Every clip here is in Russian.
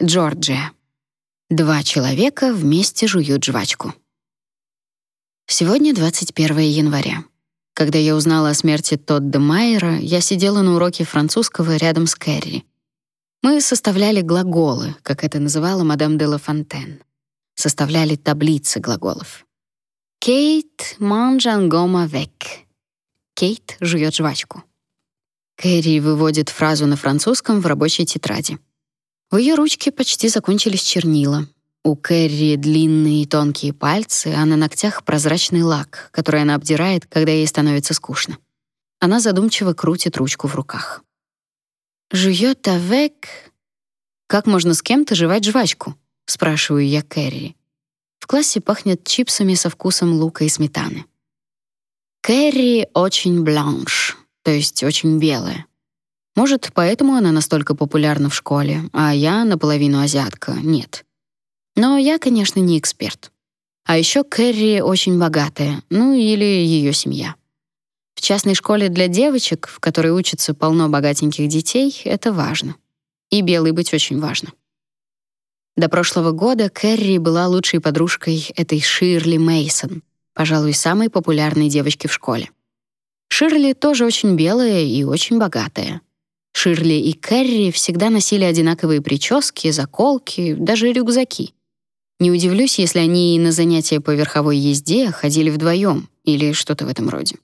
Джорджия. Два человека вместе жуют жвачку. Сегодня 21 января. Когда я узнала о смерти Тодда Майера, я сидела на уроке французского рядом с Кэрри. Мы составляли глаголы, как это называла мадам де ла Фонтен. Составляли таблицы глаголов. Кейт gomme avec. Кейт жует жвачку. Кэрри выводит фразу на французском в рабочей тетради. В ее ручке почти закончились чернила. У Кэрри длинные тонкие пальцы, а на ногтях прозрачный лак, который она обдирает, когда ей становится скучно. Она задумчиво крутит ручку в руках. «Жует avec...» «Как можно с кем-то жевать жвачку?» — спрашиваю я Кэрри. В классе пахнет чипсами со вкусом лука и сметаны. Кэрри очень бланш, то есть очень белая. Может, поэтому она настолько популярна в школе, а я наполовину азиатка. Нет. Но я, конечно, не эксперт. А еще Кэрри очень богатая, ну или ее семья. В частной школе для девочек, в которой учатся полно богатеньких детей, это важно. И белой быть очень важно. До прошлого года Кэрри была лучшей подружкой этой Ширли Мейсон, пожалуй, самой популярной девочки в школе. Ширли тоже очень белая и очень богатая. Ширли и Кэрри всегда носили одинаковые прически, заколки, даже рюкзаки. Не удивлюсь, если они и на занятия по верховой езде ходили вдвоем или что-то в этом роде.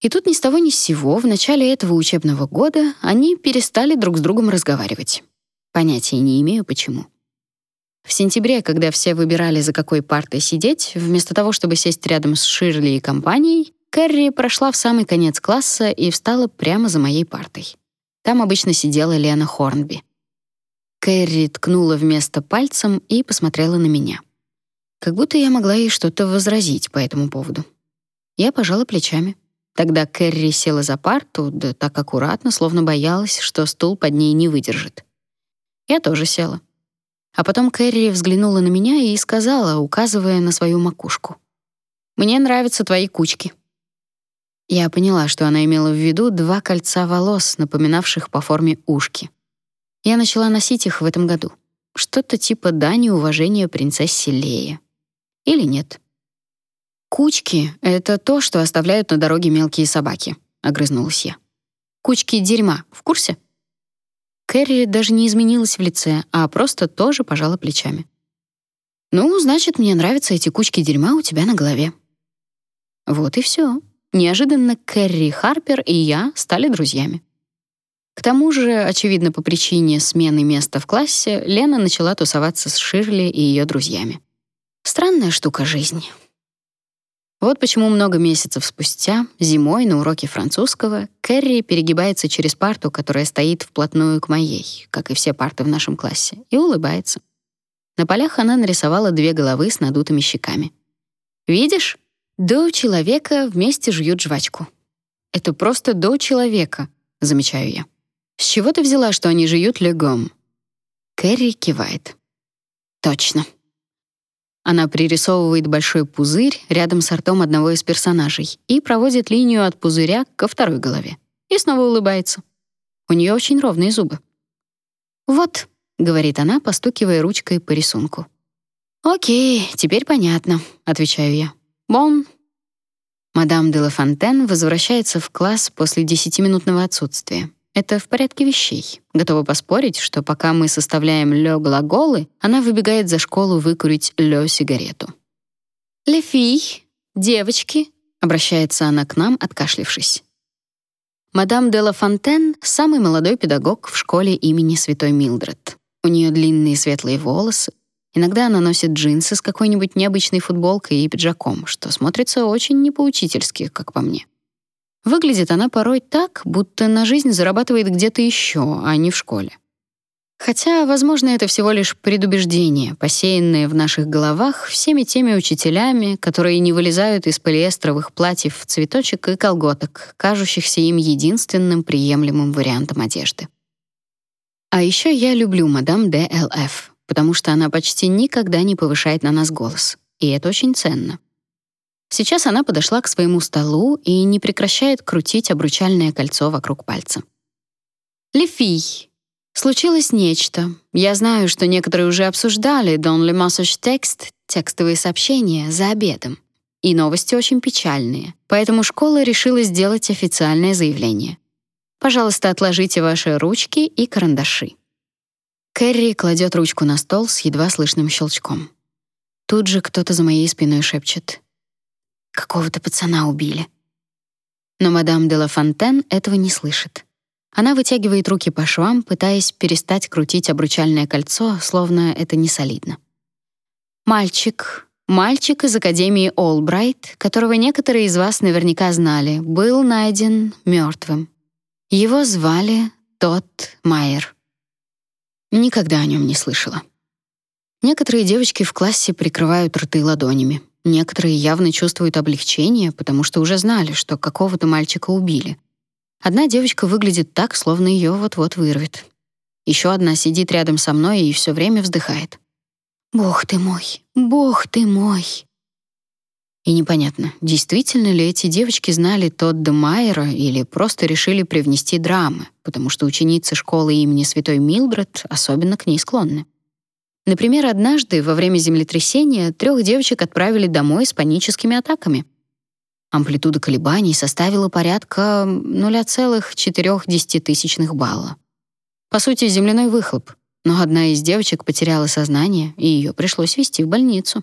И тут ни с того ни с сего в начале этого учебного года они перестали друг с другом разговаривать. Понятия не имею почему. В сентябре, когда все выбирали, за какой партой сидеть, вместо того, чтобы сесть рядом с Ширли и компанией, Кэрри прошла в самый конец класса и встала прямо за моей партой. Там обычно сидела Лена Хорнби. Кэрри ткнула вместо пальцем и посмотрела на меня. Как будто я могла ей что-то возразить по этому поводу. Я пожала плечами. Тогда Кэрри села за парту, да так аккуратно, словно боялась, что стул под ней не выдержит. Я тоже села. А потом Кэрри взглянула на меня и сказала, указывая на свою макушку. «Мне нравятся твои кучки». Я поняла, что она имела в виду два кольца волос, напоминавших по форме ушки. Я начала носить их в этом году. Что-то типа дани уважения принцессе Лее. Или нет? Кучки — это то, что оставляют на дороге мелкие собаки, — огрызнулась я. Кучки дерьма, в курсе? Кэрри даже не изменилась в лице, а просто тоже пожала плечами. «Ну, значит, мне нравятся эти кучки дерьма у тебя на голове». Вот и все. Неожиданно Кэрри Харпер и я стали друзьями. К тому же, очевидно, по причине смены места в классе, Лена начала тусоваться с Ширли и ее друзьями. Странная штука жизни. Вот почему много месяцев спустя, зимой на уроке французского, Кэрри перегибается через парту, которая стоит вплотную к моей, как и все парты в нашем классе, и улыбается. На полях она нарисовала две головы с надутыми щеками. «Видишь? До человека вместе жуют жвачку». «Это просто до человека», — замечаю я. «С чего ты взяла, что они жуют легом?» Кэрри кивает. «Точно. Она пририсовывает большой пузырь рядом с ртом одного из персонажей и проводит линию от пузыря ко второй голове. И снова улыбается. У нее очень ровные зубы. «Вот», — говорит она, постукивая ручкой по рисунку. «Окей, теперь понятно», — отвечаю я. «Бон». Мадам де ла Фонтен возвращается в класс после десятиминутного отсутствия. Это в порядке вещей. Готова поспорить, что пока мы составляем лё глаголы, она выбегает за школу выкурить лё сигарету. «Лефи, девочки», — обращается она к нам, откашлившись. Мадам де ла Фонтен — самый молодой педагог в школе имени Святой Милдред. У нее длинные светлые волосы. Иногда она носит джинсы с какой-нибудь необычной футболкой и пиджаком, что смотрится очень непоучительски, как по мне. Выглядит она порой так, будто на жизнь зарабатывает где-то еще, а не в школе. Хотя, возможно, это всего лишь предубеждение, посеянное в наших головах всеми теми учителями, которые не вылезают из полиэстровых платьев в цветочек и колготок, кажущихся им единственным приемлемым вариантом одежды. А еще я люблю мадам ДЛФ, потому что она почти никогда не повышает на нас голос, и это очень ценно. Сейчас она подошла к своему столу и не прекращает крутить обручальное кольцо вокруг пальца. «Лефий, Случилось нечто. Я знаю, что некоторые уже обсуждали Don Le Message текст, текстовые сообщения за обедом. И новости очень печальные. Поэтому школа решила сделать официальное заявление. Пожалуйста, отложите ваши ручки и карандаши. Кэрри кладет ручку на стол с едва слышным щелчком. Тут же кто-то за моей спиной шепчет: "Какого-то пацана убили". Но мадам де ла Фонтен этого не слышит. Она вытягивает руки по швам, пытаясь перестать крутить обручальное кольцо, словно это не солидно. Мальчик, мальчик из Академии Олбрайт, которого некоторые из вас наверняка знали, был найден мертвым. Его звали Тот Майер. Никогда о нем не слышала. Некоторые девочки в классе прикрывают рты ладонями. Некоторые явно чувствуют облегчение, потому что уже знали, что какого-то мальчика убили. Одна девочка выглядит так, словно ее вот-вот вырвет. Еще одна сидит рядом со мной и все время вздыхает. «Бог ты мой! Бог ты мой!» И непонятно, действительно ли эти девочки знали Тодда Майера или просто решили привнести драмы, потому что ученицы школы имени Святой Милдред особенно к ней склонны. Например, однажды во время землетрясения трех девочек отправили домой с паническими атаками. Амплитуда колебаний составила порядка 0,4 балла. По сути, земляной выхлоп, но одна из девочек потеряла сознание, и ее пришлось везти в больницу.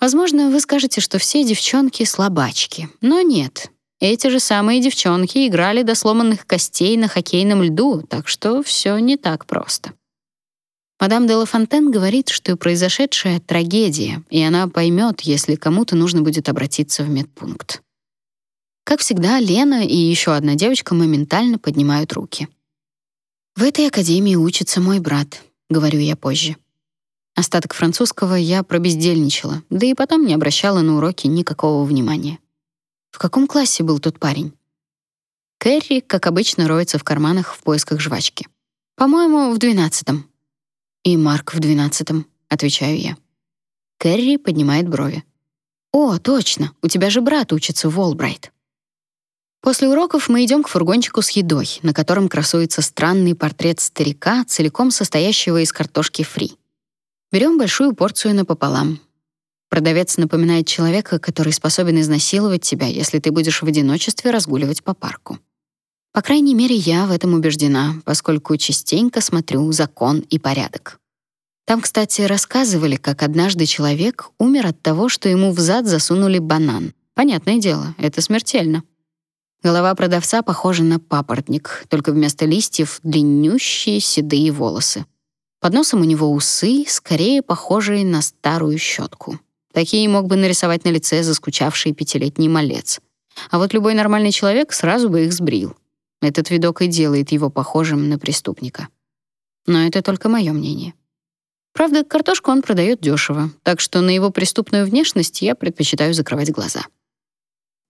Возможно, вы скажете, что все девчонки слабачки, но нет. Эти же самые девчонки играли до сломанных костей на хоккейном льду, так что все не так просто. Мадам де Ла Фонтен говорит, что произошедшая трагедия, и она поймет, если кому-то нужно будет обратиться в медпункт. Как всегда, Лена и еще одна девочка моментально поднимают руки. В этой академии учится мой брат, говорю я позже. Остаток французского я пробездельничала, да и потом не обращала на уроки никакого внимания. В каком классе был тот парень? Кэрри, как обычно, роется в карманах в поисках жвачки. По-моему, в двенадцатом. И Марк в двенадцатом, отвечаю я. Кэрри поднимает брови. О, точно, у тебя же брат учится в Олбрайт. После уроков мы идем к фургончику с едой, на котором красуется странный портрет старика, целиком состоящего из картошки фри. Берем большую порцию напополам. Продавец напоминает человека, который способен изнасиловать тебя, если ты будешь в одиночестве разгуливать по парку. По крайней мере, я в этом убеждена, поскольку частенько смотрю «Закон и порядок». Там, кстати, рассказывали, как однажды человек умер от того, что ему в зад засунули банан. Понятное дело, это смертельно. Голова продавца похожа на папоротник, только вместо листьев длиннющие седые волосы. Под носом у него усы, скорее похожие на старую щетку. Такие мог бы нарисовать на лице заскучавший пятилетний малец. А вот любой нормальный человек сразу бы их сбрил. Этот видок и делает его похожим на преступника. Но это только мое мнение. Правда, картошку он продает дешево, так что на его преступную внешность я предпочитаю закрывать глаза.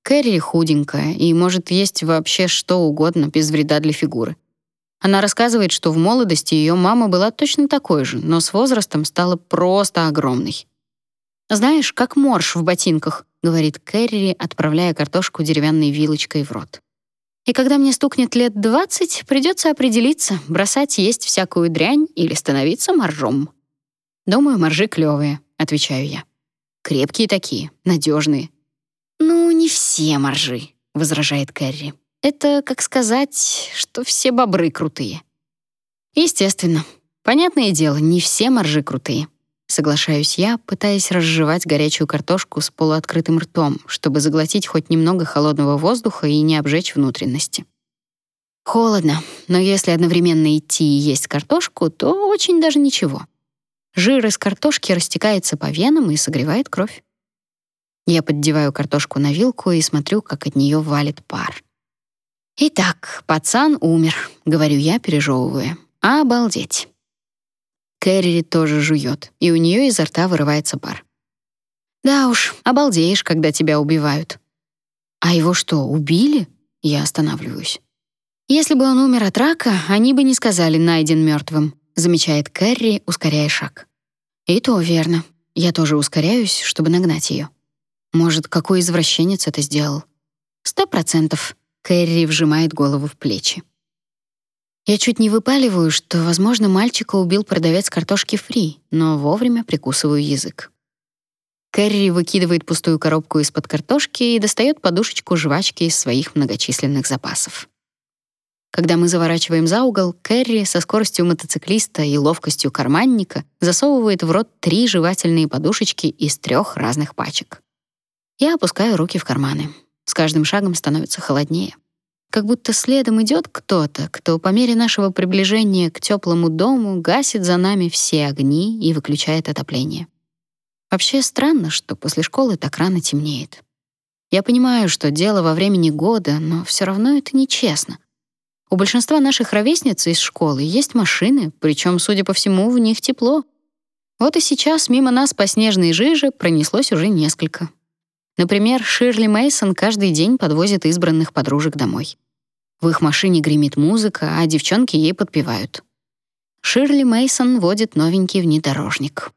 Кэрри худенькая и может есть вообще что угодно без вреда для фигуры. Она рассказывает, что в молодости ее мама была точно такой же, но с возрастом стала просто огромной. «Знаешь, как морж в ботинках», — говорит Кэрри, отправляя картошку деревянной вилочкой в рот. «И когда мне стукнет лет двадцать, придется определиться, бросать есть всякую дрянь или становиться моржом». «Думаю, моржи клевые», — отвечаю я. «Крепкие такие, надежные». «Ну, не все моржи», — возражает Кэрри. Это как сказать, что все бобры крутые. Естественно. Понятное дело, не все моржи крутые. Соглашаюсь я, пытаясь разжевать горячую картошку с полуоткрытым ртом, чтобы заглотить хоть немного холодного воздуха и не обжечь внутренности. Холодно, но если одновременно идти и есть картошку, то очень даже ничего. Жир из картошки растекается по венам и согревает кровь. Я поддеваю картошку на вилку и смотрю, как от нее валит пар. «Итак, пацан умер», — говорю я, пережевывая. «Обалдеть». Кэрри тоже жует, и у нее изо рта вырывается пар. «Да уж, обалдеешь, когда тебя убивают». «А его что, убили?» Я останавливаюсь. «Если бы он умер от рака, они бы не сказали «найден мертвым», замечает Кэрри, ускоряя шаг. «И то верно. Я тоже ускоряюсь, чтобы нагнать ее. Может, какой извращенец это сделал?» «Сто процентов», Кэрри вжимает голову в плечи. Я чуть не выпаливаю, что, возможно, мальчика убил продавец картошки фри, но вовремя прикусываю язык. Кэрри выкидывает пустую коробку из-под картошки и достает подушечку жвачки из своих многочисленных запасов. Когда мы заворачиваем за угол, Кэрри со скоростью мотоциклиста и ловкостью карманника засовывает в рот три жевательные подушечки из трех разных пачек. Я опускаю руки в карманы. С каждым шагом становится холоднее. Как будто следом идет кто-то, кто по мере нашего приближения к теплому дому гасит за нами все огни и выключает отопление. Вообще странно, что после школы так рано темнеет. Я понимаю, что дело во времени года, но все равно это нечестно. У большинства наших ровесниц из школы есть машины, причем, судя по всему, в них тепло. Вот и сейчас мимо нас по снежной жиже пронеслось уже несколько. Например, Ширли Мейсон каждый день подвозит избранных подружек домой. В их машине гремит музыка, а девчонки ей подпевают. Ширли Мейсон водит новенький внедорожник.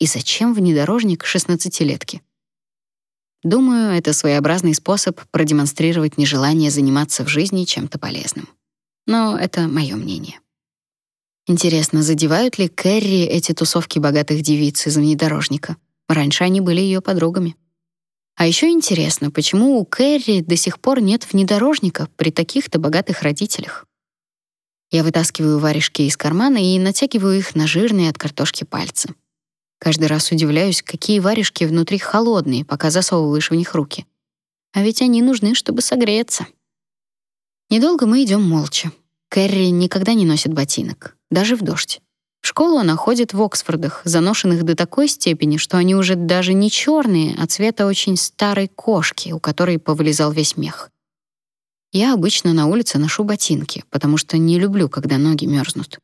И зачем внедорожник шестнадцатилетке? Думаю, это своеобразный способ продемонстрировать нежелание заниматься в жизни чем-то полезным. Но это мое мнение. Интересно, задевают ли Кэрри эти тусовки богатых девиц из внедорожника? Раньше они были ее подругами. А еще интересно, почему у Кэрри до сих пор нет внедорожника при таких-то богатых родителях. Я вытаскиваю варежки из кармана и натягиваю их на жирные от картошки пальцы. Каждый раз удивляюсь, какие варежки внутри холодные, пока засовываешь в них руки. А ведь они нужны, чтобы согреться. Недолго мы идем молча. Кэрри никогда не носит ботинок, даже в дождь. Школу она ходит в Оксфордах, заношенных до такой степени, что они уже даже не черные, а цвета очень старой кошки, у которой повылезал весь мех. Я обычно на улице ношу ботинки, потому что не люблю, когда ноги мерзнут.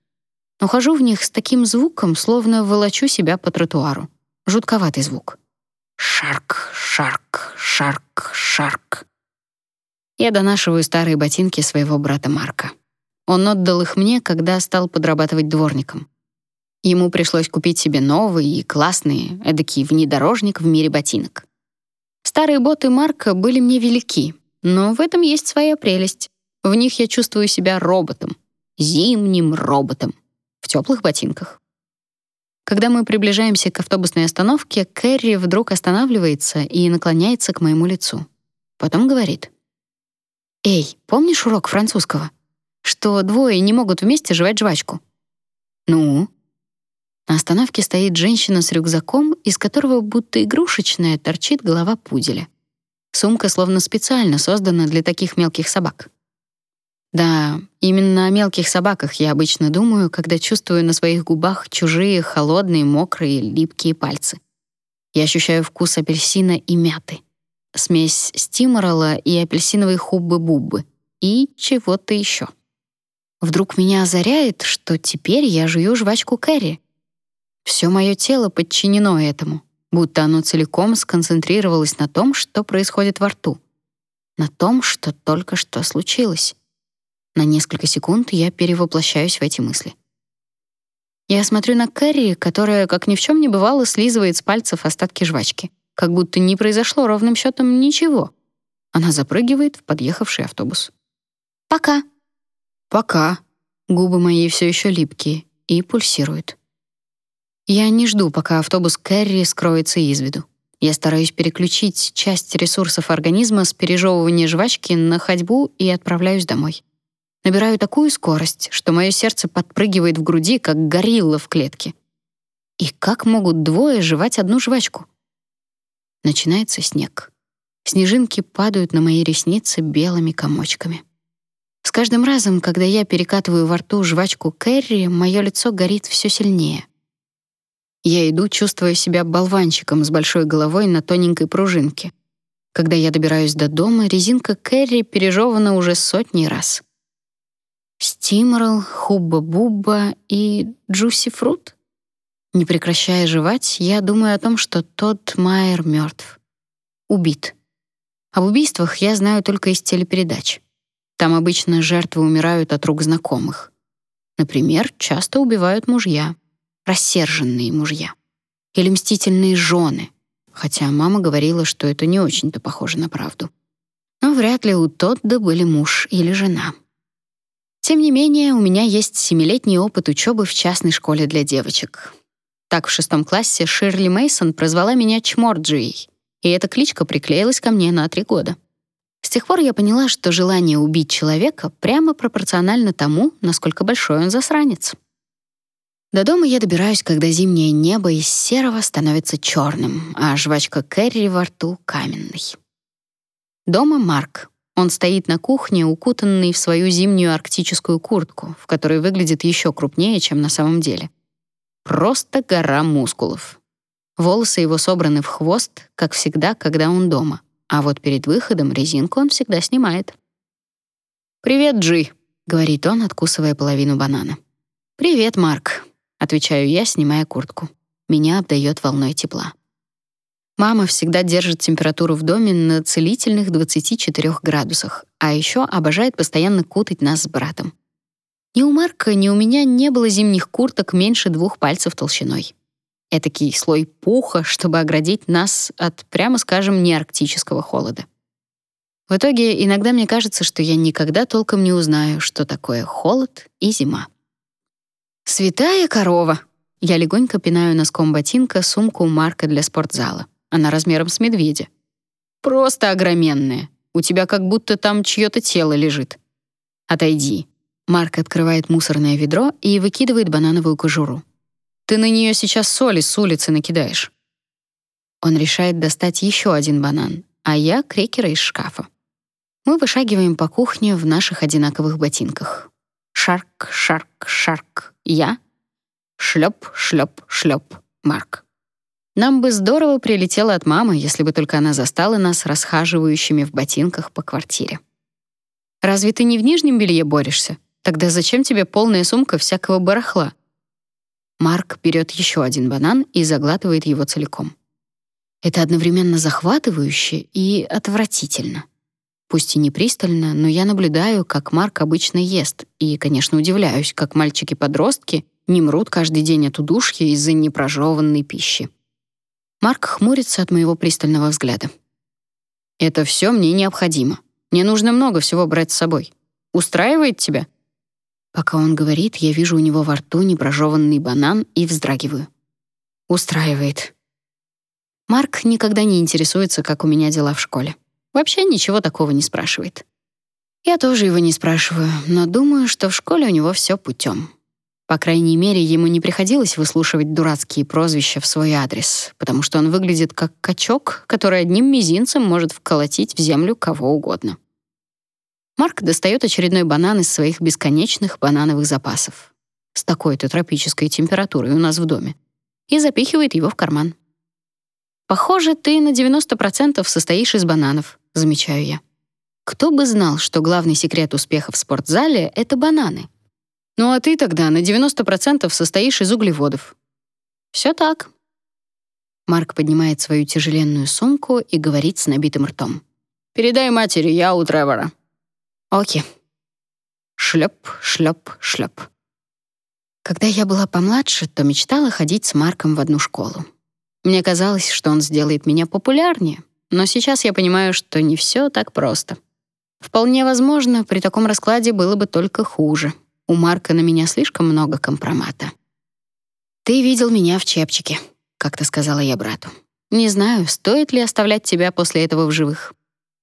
Но хожу в них с таким звуком, словно волочу себя по тротуару. Жутковатый звук. Шарк, шарк, шарк, шарк. Я донашиваю старые ботинки своего брата Марка. Он отдал их мне, когда стал подрабатывать дворником. Ему пришлось купить себе новые и классные, эдакий внедорожник в мире ботинок. Старые боты Марка были мне велики, но в этом есть своя прелесть. В них я чувствую себя роботом, зимним роботом, в теплых ботинках. Когда мы приближаемся к автобусной остановке, Кэрри вдруг останавливается и наклоняется к моему лицу. Потом говорит. «Эй, помнишь урок французского? Что двое не могут вместе жевать жвачку?» «Ну?» На остановке стоит женщина с рюкзаком, из которого будто игрушечная торчит голова пуделя. Сумка словно специально создана для таких мелких собак. Да, именно о мелких собаках я обычно думаю, когда чувствую на своих губах чужие холодные, мокрые, липкие пальцы. Я ощущаю вкус апельсина и мяты, смесь стиморола и апельсиновой хуббы-буббы и чего-то еще. Вдруг меня озаряет, что теперь я жую жвачку Кэрри — все мое тело подчинено этому, будто оно целиком сконцентрировалось на том, что происходит во рту, на том, что только что случилось. На несколько секунд я перевоплощаюсь в эти мысли. Я смотрю на Кэрри, которая, как ни в чем не бывало, слизывает с пальцев остатки жвачки, как будто не произошло ровным счетом ничего. Она запрыгивает в подъехавший автобус. «Пока». «Пока». Губы мои все еще липкие и пульсируют. Я не жду, пока автобус Кэрри скроется из виду. Я стараюсь переключить часть ресурсов организма с пережевывания жвачки на ходьбу и отправляюсь домой. Набираю такую скорость, что мое сердце подпрыгивает в груди, как горилла в клетке. И как могут двое жевать одну жвачку? Начинается снег. Снежинки падают на мои ресницы белыми комочками. С каждым разом, когда я перекатываю во рту жвачку Кэрри, мое лицо горит все сильнее. Я иду, чувствуя себя болванчиком с большой головой на тоненькой пружинке. Когда я добираюсь до дома, резинка Кэрри пережевана уже сотни раз. Стимрол, Хубба-Бубба и Джуси Фрут? Не прекращая жевать, я думаю о том, что тот Майер мертв. Убит. Об убийствах я знаю только из телепередач. Там обычно жертвы умирают от рук знакомых. Например, часто убивают мужья рассерженные мужья или мстительные жены, хотя мама говорила, что это не очень-то похоже на правду. Но вряд ли у Тодда были муж или жена. Тем не менее, у меня есть семилетний опыт учебы в частной школе для девочек. Так в шестом классе Ширли Мейсон прозвала меня Чморджией, и эта кличка приклеилась ко мне на три года. С тех пор я поняла, что желание убить человека прямо пропорционально тому, насколько большой он засранец. До дома я добираюсь, когда зимнее небо из серого становится черным, а жвачка Кэрри во рту — каменной. Дома Марк. Он стоит на кухне, укутанный в свою зимнюю арктическую куртку, в которой выглядит еще крупнее, чем на самом деле. Просто гора мускулов. Волосы его собраны в хвост, как всегда, когда он дома. А вот перед выходом резинку он всегда снимает. «Привет, Джи», — говорит он, откусывая половину банана. «Привет, Марк», — отвечаю я, снимая куртку. Меня обдает волной тепла. Мама всегда держит температуру в доме на целительных 24 градусах, а еще обожает постоянно кутать нас с братом. Ни у Марка, ни у меня не было зимних курток меньше двух пальцев толщиной этакий слой пуха, чтобы оградить нас от, прямо скажем, неарктического холода. В итоге иногда мне кажется, что я никогда толком не узнаю, что такое холод и зима. Святая корова. Я легонько пинаю носком ботинка сумку Марка для спортзала. Она размером с медведя. Просто огроменная. У тебя как будто там чьё-то тело лежит. Отойди. Марк открывает мусорное ведро и выкидывает банановую кожуру. Ты на нее сейчас соли с улицы накидаешь. Он решает достать еще один банан, а я крекеры из шкафа. Мы вышагиваем по кухне в наших одинаковых ботинках. Шарк, шарк, шарк. Я. Шлеп, шлеп, шлеп. Марк. Нам бы здорово прилетело от мамы, если бы только она застала нас расхаживающими в ботинках по квартире. Разве ты не в нижнем белье борешься? Тогда зачем тебе полная сумка всякого барахла? Марк берет еще один банан и заглатывает его целиком. Это одновременно захватывающе и отвратительно. Пусть и не пристально, но я наблюдаю, как Марк обычно ест, и, конечно, удивляюсь, как мальчики-подростки не мрут каждый день от удушья из-за непрожеванной пищи. Марк хмурится от моего пристального взгляда. «Это все мне необходимо. Мне нужно много всего брать с собой. Устраивает тебя?» Пока он говорит, я вижу у него во рту непрожеванный банан и вздрагиваю. Устраивает. Марк никогда не интересуется, как у меня дела в школе. Вообще ничего такого не спрашивает. Я тоже его не спрашиваю, но думаю, что в школе у него все путем. По крайней мере, ему не приходилось выслушивать дурацкие прозвища в свой адрес, потому что он выглядит как качок, который одним мизинцем может вколотить в землю кого угодно. Марк достает очередной банан из своих бесконечных банановых запасов. С такой-то тропической температурой у нас в доме. И запихивает его в карман. «Похоже, ты на 90% состоишь из бананов», — замечаю я. Кто бы знал, что главный секрет успеха в спортзале — это бананы. Ну а ты тогда на 90% состоишь из углеводов. Все так. Марк поднимает свою тяжеленную сумку и говорит с набитым ртом. «Передай матери, я у Тревора». Окей. Шлеп, шлеп, шлеп. Когда я была помладше, то мечтала ходить с Марком в одну школу. Мне казалось, что он сделает меня популярнее, но сейчас я понимаю, что не все так просто. Вполне возможно, при таком раскладе было бы только хуже. У Марка на меня слишком много компромата. «Ты видел меня в чепчике», — как-то сказала я брату. «Не знаю, стоит ли оставлять тебя после этого в живых.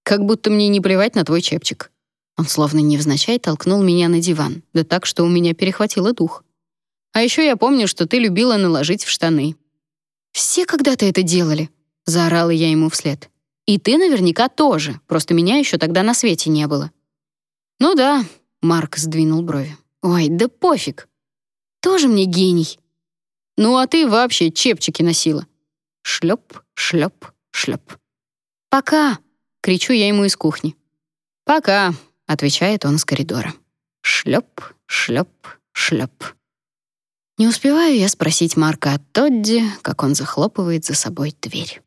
Как будто мне не плевать на твой чепчик». Он словно невзначай толкнул меня на диван, да так, что у меня перехватило дух. А еще я помню, что ты любила наложить в штаны. Все когда-то это делали, заорала я ему вслед. И ты наверняка тоже, просто меня еще тогда на свете не было. Ну да, Марк сдвинул брови. Ой, да пофиг. Тоже мне гений. Ну а ты вообще чепчики носила. Шлеп, шлеп, шлеп. Пока, кричу я ему из кухни. Пока, отвечает он с коридора. Шлеп, шлеп, шлеп. Не успеваю я спросить Марка о Тодди, как он захлопывает за собой дверь.